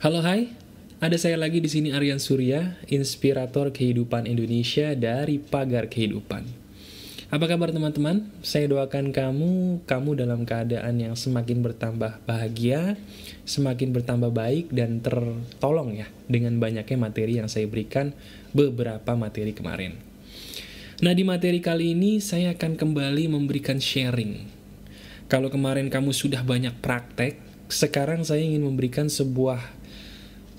Halo hai, ada saya lagi di sini Aryan Surya, inspirator kehidupan Indonesia dari Pagar Kehidupan. Apa kabar teman-teman? Saya doakan kamu, kamu dalam keadaan yang semakin bertambah bahagia, semakin bertambah baik dan tertolong ya dengan banyaknya materi yang saya berikan beberapa materi kemarin. Nah di materi kali ini saya akan kembali memberikan sharing. Kalau kemarin kamu sudah banyak praktek, sekarang saya ingin memberikan sebuah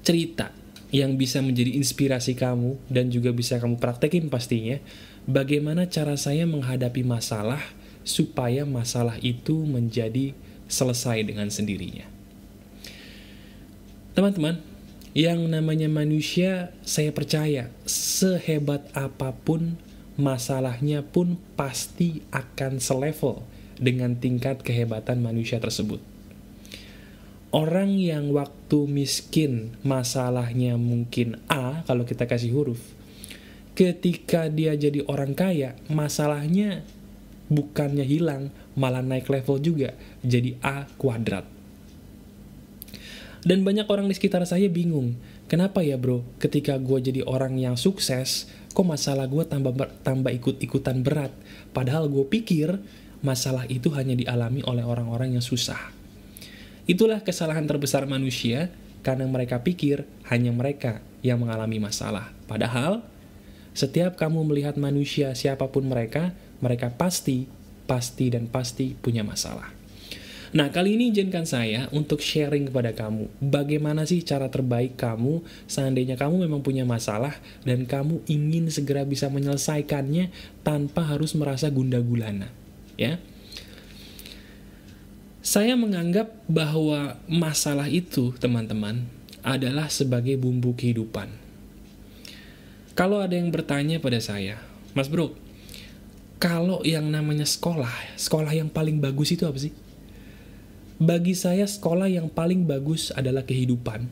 cerita yang bisa menjadi inspirasi kamu dan juga bisa kamu praktekin pastinya bagaimana cara saya menghadapi masalah supaya masalah itu menjadi selesai dengan sendirinya. Teman-teman, yang namanya manusia saya percaya sehebat apa pun masalahnya pun pasti akan selevel dengan tingkat kehebatan manusia tersebut. Orang yang waktu miskin masalahnya mungkin A kalau kita kasih huruf. Ketika dia jadi orang kaya, masalahnya bukannya hilang, malah naik level juga, jadi A kuadrat. Dan banyak orang di sekitar saya bingung, kenapa ya bro, ketika gue jadi orang yang sukses, kok masalah gue tambah, tambah ikut-ikutan berat? Padahal gue pikir masalah itu hanya dialami oleh orang-orang yang susah. Itulah kesalahan terbesar manusia karena mereka pikir hanya mereka yang mengalami masalah. Padahal, setiap kamu melihat manusia siapa pun mereka, mereka pasti, pasti dan pasti punya masalah. Nah, kali ini izinkan saya untuk sharing kepada kamu, bagaimana sih cara terbaik kamu seandainya kamu memang punya masalah dan kamu ingin segera bisa menyelesaikannya tanpa harus merasa gunda gulana. Ya, saya menganggap bahwa masalah itu, teman-teman, adalah sebagai bumbu kehidupan. Kalau ada yang bertanya pada saya, Mas Bro, kalau yang namanya sekolah, sekolah yang paling bagus itu apa sih? Bagi saya, sekolah yang paling bagus adalah kehidupan.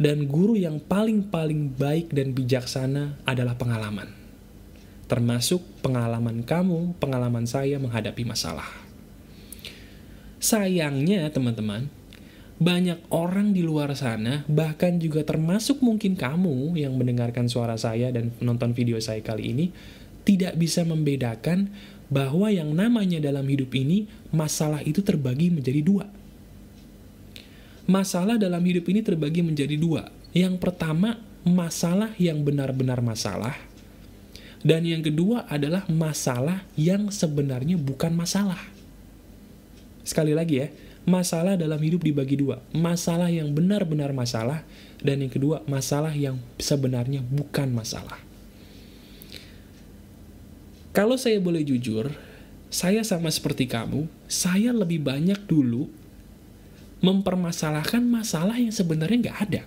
Dan guru yang paling-paling baik dan bijaksana adalah pengalaman. Termasuk pengalaman kamu, pengalaman saya menghadapi masalah. Sayangnya teman-teman, banyak orang di luar sana, bahkan juga termasuk mungkin kamu yang mendengarkan suara saya dan menonton video saya kali ini, tidak bisa membedakan bahwa yang namanya dalam hidup ini, masalah itu terbagi menjadi dua. Masalah dalam hidup ini terbagi menjadi dua. Yang pertama, masalah yang benar-benar masalah. Dan yang kedua adalah masalah yang sebenarnya bukan masalah. Sekali lagi ya, masalah dalam hidup dibagi dua. Masalah yang benar-benar masalah, dan yang kedua, masalah yang sebenarnya bukan masalah. Kalau saya boleh jujur, saya sama seperti kamu, saya lebih banyak dulu mempermasalahkan masalah yang sebenarnya nggak ada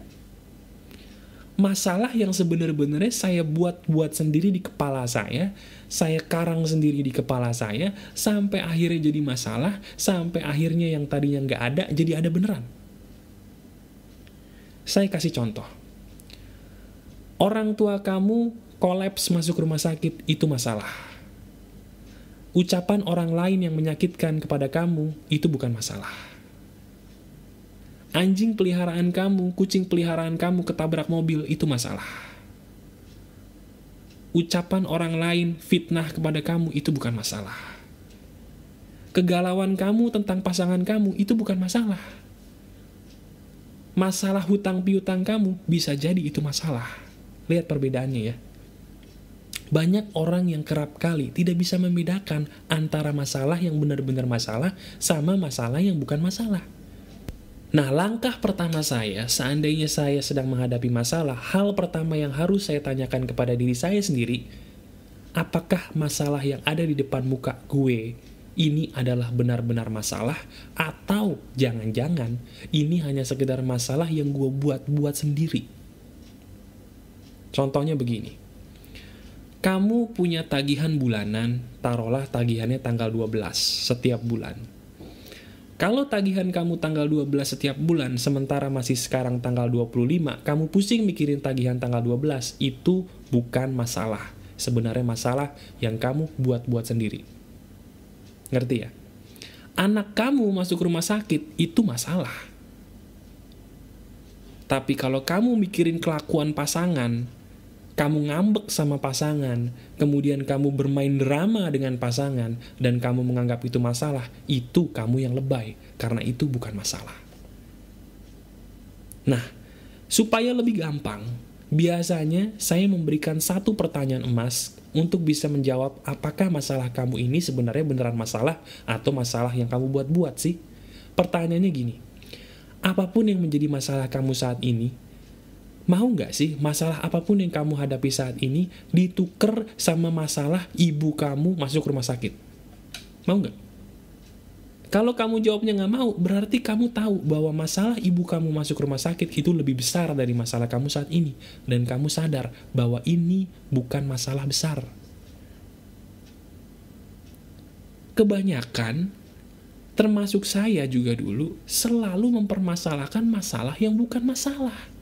masalah yang sebenarnya saya buat-buat sendiri di kepala saya, saya karang sendiri di kepala saya, sampai akhirnya jadi masalah, sampai akhirnya yang tadinya nggak ada, jadi ada beneran. Saya kasih contoh. Orang tua kamu kolaps masuk rumah sakit, itu masalah. Ucapan orang lain yang menyakitkan kepada kamu, itu bukan masalah anjing peliharaan kamu, kucing peliharaan kamu ketabrak mobil, itu masalah. Ucapan orang lain fitnah kepada kamu, itu bukan masalah. Kegalauan kamu tentang pasangan kamu, itu bukan masalah. Masalah hutang piutang kamu, bisa jadi itu masalah. Lihat perbedaannya ya. Banyak orang yang kerap kali tidak bisa membedakan antara masalah yang benar-benar masalah sama masalah yang bukan masalah. Nah, langkah pertama saya, seandainya saya sedang menghadapi masalah, hal pertama yang harus saya tanyakan kepada diri saya sendiri, apakah masalah yang ada di depan muka gue ini adalah benar-benar masalah atau jangan-jangan ini hanya sekedar masalah yang gue buat-buat sendiri. Contohnya begini. Kamu punya tagihan bulanan, taruhlah tagihannya tanggal 12 setiap bulan kalau tagihan kamu tanggal 12 setiap bulan, sementara masih sekarang tanggal 25, kamu pusing mikirin tagihan tanggal 12, itu bukan masalah. Sebenarnya masalah yang kamu buat-buat sendiri. Ngerti ya? Anak kamu masuk rumah sakit, itu masalah. Tapi kalau kamu mikirin kelakuan pasangan, kamu ngambek sama pasangan, kemudian kamu bermain drama dengan pasangan, dan kamu menganggap itu masalah, itu kamu yang lebay, karena itu bukan masalah. Nah, supaya lebih gampang, biasanya saya memberikan satu pertanyaan emas untuk bisa menjawab apakah masalah kamu ini sebenarnya beneran masalah atau masalah yang kamu buat-buat sih. Pertanyaannya gini, apa pun yang menjadi masalah kamu saat ini, mau nggak sih masalah apa pun yang kamu hadapi saat ini dituker sama masalah ibu kamu masuk rumah sakit? Mau nggak? Kalau kamu jawabnya nggak mau, berarti kamu tahu bahwa masalah ibu kamu masuk rumah sakit itu lebih besar dari masalah kamu saat ini. Dan kamu sadar bahwa ini bukan masalah besar. Kebanyakan, termasuk saya juga dulu, selalu mempermasalahkan masalah yang bukan masalah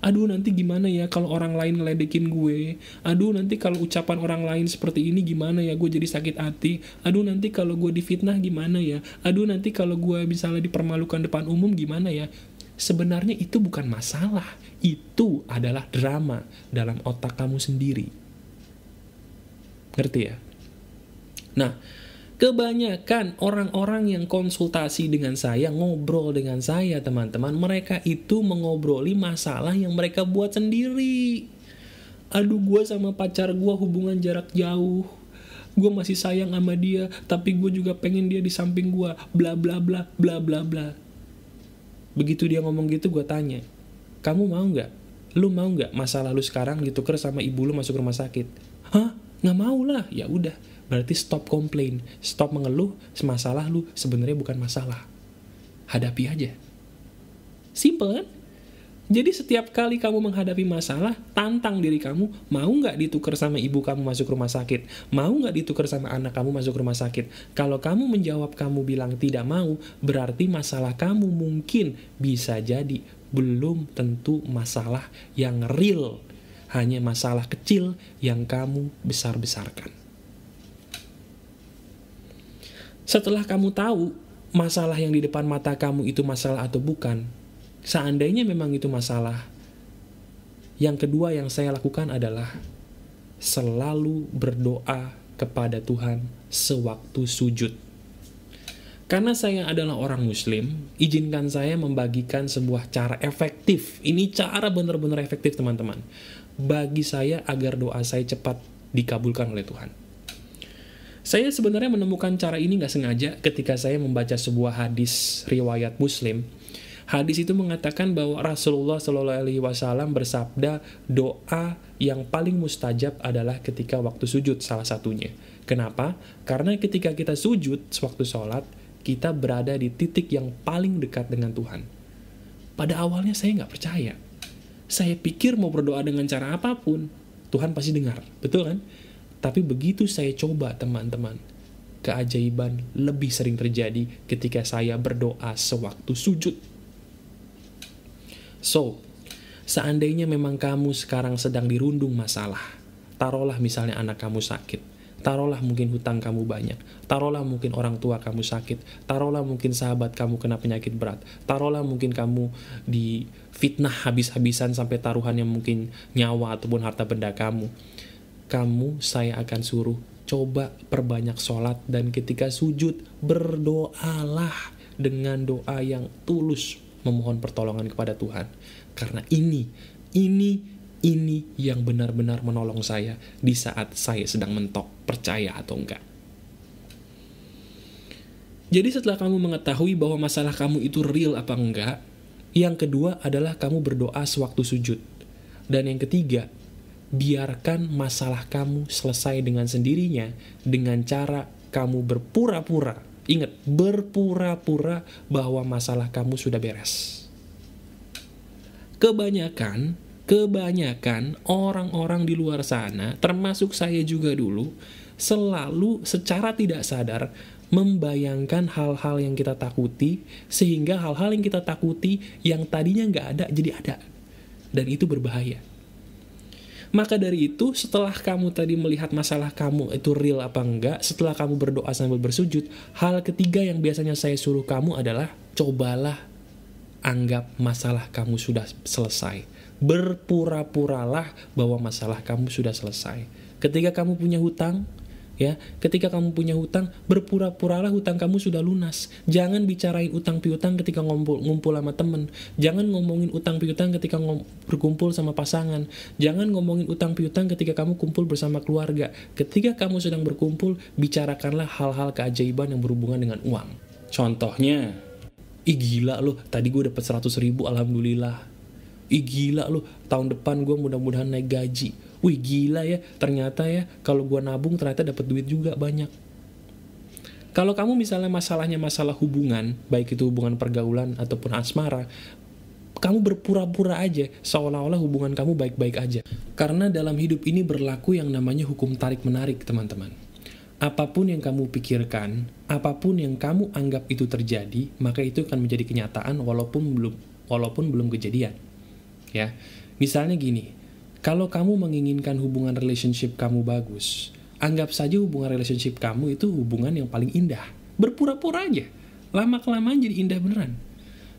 aduh nanti gimana ya kalau orang lain ngeledekin gue? Aduh nanti kalau ucapan orang lain seperti ini gimana ya? Gue jadi sakit hati. Aduh nanti kalau gue difitnah gimana ya? Aduh nanti kalau gue misalnya dipermalukan depan umum gimana ya? Sebenarnya itu bukan masalah. Itu adalah drama dalam otak kamu sendiri. Ngerti ya? Nah Kebanyakan orang-orang yang konsultasi dengan saya, ngobrol dengan saya teman-teman, mereka itu mengobroli masalah yang mereka buat sendiri. Aduh gue sama pacar gue hubungan jarak jauh, gue masih sayang sama dia, tapi gue juga pengen dia di samping gue, bla bla bla bla bla bla. Begitu dia ngomong gitu gue tanya, kamu mau nggak? Lu mau nggak masalah lu sekarang ditukar sama ibu lu masuk rumah sakit? Hah? Nggak mau lah, ya udah Berarti stop komplain, stop mengeluh, semasalah lu sebenarnya bukan masalah. Hadapi aja. Simple kan? Jadi setiap kali kamu menghadapi masalah, tantang diri kamu, mau nggak ditukar sama ibu kamu masuk rumah sakit? Mau nggak ditukar sama anak kamu masuk rumah sakit? Kalau kamu menjawab kamu bilang tidak mau, berarti masalah kamu mungkin bisa jadi belum tentu masalah yang real. Hanya masalah kecil yang kamu besar-besarkan. Setelah kamu tahu masalah yang di depan mata kamu itu masalah atau bukan, seandainya memang itu masalah, yang kedua yang saya lakukan adalah selalu berdoa kepada Tuhan sewaktu sujud. Karena saya adalah orang muslim, izinkan saya membagikan sebuah cara efektif. Ini cara benar-benar efektif teman-teman. Bagi saya agar doa saya cepat dikabulkan oleh Tuhan. Saya sebenarnya menemukan cara ini nggak sengaja ketika saya membaca sebuah hadis riwayat Muslim. Hadis itu mengatakan bahwa Rasulullah Wasallam bersabda doa yang paling mustajab adalah ketika waktu sujud salah satunya. Kenapa? Karena ketika kita sujud sewaktu sholat, kita berada di titik yang paling dekat dengan Tuhan. Pada awalnya saya nggak percaya. Saya pikir mau berdoa dengan cara apa pun, Tuhan pasti dengar. Betul kan? Tapi begitu saya coba teman-teman, keajaiban lebih sering terjadi ketika saya berdoa sewaktu sujud. So, seandainya memang kamu sekarang sedang dirundung masalah, taruhlah misalnya anak kamu sakit, taruhlah mungkin hutang kamu banyak, taruhlah mungkin orang tua kamu sakit, taruhlah mungkin sahabat kamu kena penyakit berat, taruhlah mungkin kamu di fitnah habis-habisan sampai taruhannya mungkin nyawa ataupun harta benda kamu kamu saya akan suruh coba perbanyak sholat dan ketika sujud berdoalah dengan doa yang tulus memohon pertolongan kepada Tuhan. Karena ini, ini, ini yang benar-benar menolong saya di saat saya sedang mentok, percaya atau enggak. Jadi setelah kamu mengetahui bahwa masalah kamu itu real apa enggak, yang kedua adalah kamu berdoa sewaktu sujud. Dan yang ketiga, biarkan masalah kamu selesai dengan sendirinya dengan cara kamu berpura-pura. Ingat, berpura-pura bahwa masalah kamu sudah beres. Kebanyakan, kebanyakan orang-orang di luar sana, termasuk saya juga dulu, selalu secara tidak sadar membayangkan hal-hal yang kita takuti, sehingga hal-hal yang kita takuti yang tadinya nggak ada jadi ada. Dan itu berbahaya. Maka dari itu, setelah kamu tadi melihat masalah kamu itu real apa enggak, setelah kamu berdoa sambil bersujud, hal ketiga yang biasanya saya suruh kamu adalah cobalah anggap masalah kamu sudah selesai. Berpura-puralah bahwa masalah kamu sudah selesai. Ketika kamu punya hutang, ya ketika kamu punya hutang berpura-puralah hutang kamu sudah lunas. Jangan bicarain utang piutang ketika ngumpul ngumpul sama temen. Jangan ngomongin utang piutang ketika berkumpul sama pasangan. Jangan ngomongin utang piutang ketika kamu kumpul bersama keluarga. Ketika kamu sedang berkumpul bicarakanlah hal-hal keajaiban yang berhubungan dengan uang. Contohnya ih gila loh tadi gue dapet 100 ribu alhamdulillah ih gila loh tahun depan gue mudah-mudahan naik gaji. Wih gila ya. Ternyata ya kalau gue nabung ternyata dapat duit juga banyak. Kalau kamu misalnya masalahnya masalah hubungan baik itu hubungan pergaulan ataupun asmara kamu berpura-pura aja seolah-olah hubungan kamu baik-baik aja. Karena dalam hidup ini berlaku yang namanya hukum tarik-menarik teman-teman. Apa pun yang kamu pikirkan, apa pun yang kamu anggap itu terjadi, maka itu akan menjadi kenyataan walaupun belum walaupun belum kejadian. Ya. Misalnya gini, kalau kamu menginginkan hubungan relationship kamu bagus, anggap saja hubungan relationship kamu itu hubungan yang paling indah. Berpura-pura aja. Lama-kelamaan jadi indah beneran.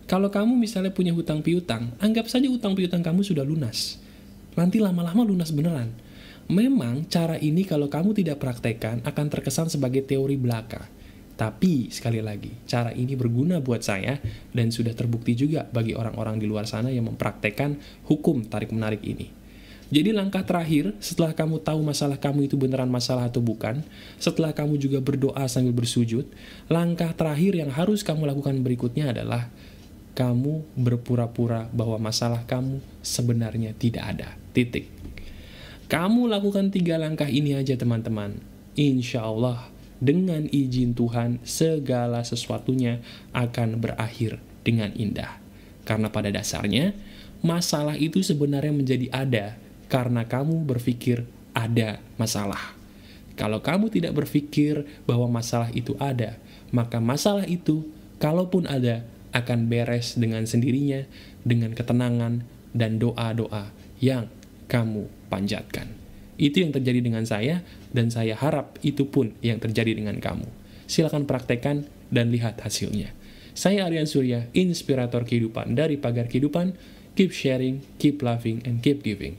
Kalau kamu misalnya punya hutang piutang, anggap saja hutang piutang kamu sudah lunas. Nanti lama-lama lunas beneran. Memang cara ini kalau kamu tidak praktekkan akan terkesan sebagai teori belaka. Tapi sekali lagi, cara ini berguna buat saya dan sudah terbukti juga bagi orang-orang di luar sana yang mempraktekkan hukum tarik-menarik ini. Jadi langkah terakhir, setelah kamu tahu masalah kamu itu beneran masalah atau bukan, setelah kamu juga berdoa sambil bersujud, langkah terakhir yang harus kamu lakukan berikutnya adalah kamu berpura-pura bahwa masalah kamu sebenarnya tidak ada. Titik. Kamu lakukan tiga langkah ini aja teman-teman. Insya Allah, dengan izin Tuhan, segala sesuatunya akan berakhir dengan indah. Karena pada dasarnya, masalah itu sebenarnya menjadi ada karena kamu berpikir ada masalah. Kalau kamu tidak berpikir bahwa masalah itu ada, maka masalah itu, kalaupun ada, akan beres dengan sendirinya, dengan ketenangan dan doa-doa yang kamu panjatkan. Itu yang terjadi dengan saya, dan saya harap itu pun yang terjadi dengan kamu. Silakan praktekkan dan lihat hasilnya. Saya Aryan Surya, inspirator kehidupan dari Pagar Kehidupan. Keep sharing, keep loving, and keep giving.